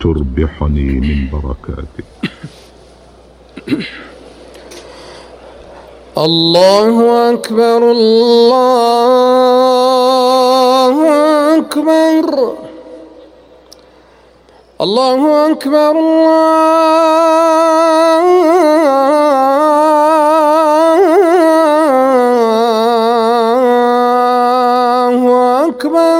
تربحني من بركاتك. الله أكبر الله أكبر. الله أكبر الله أكبر.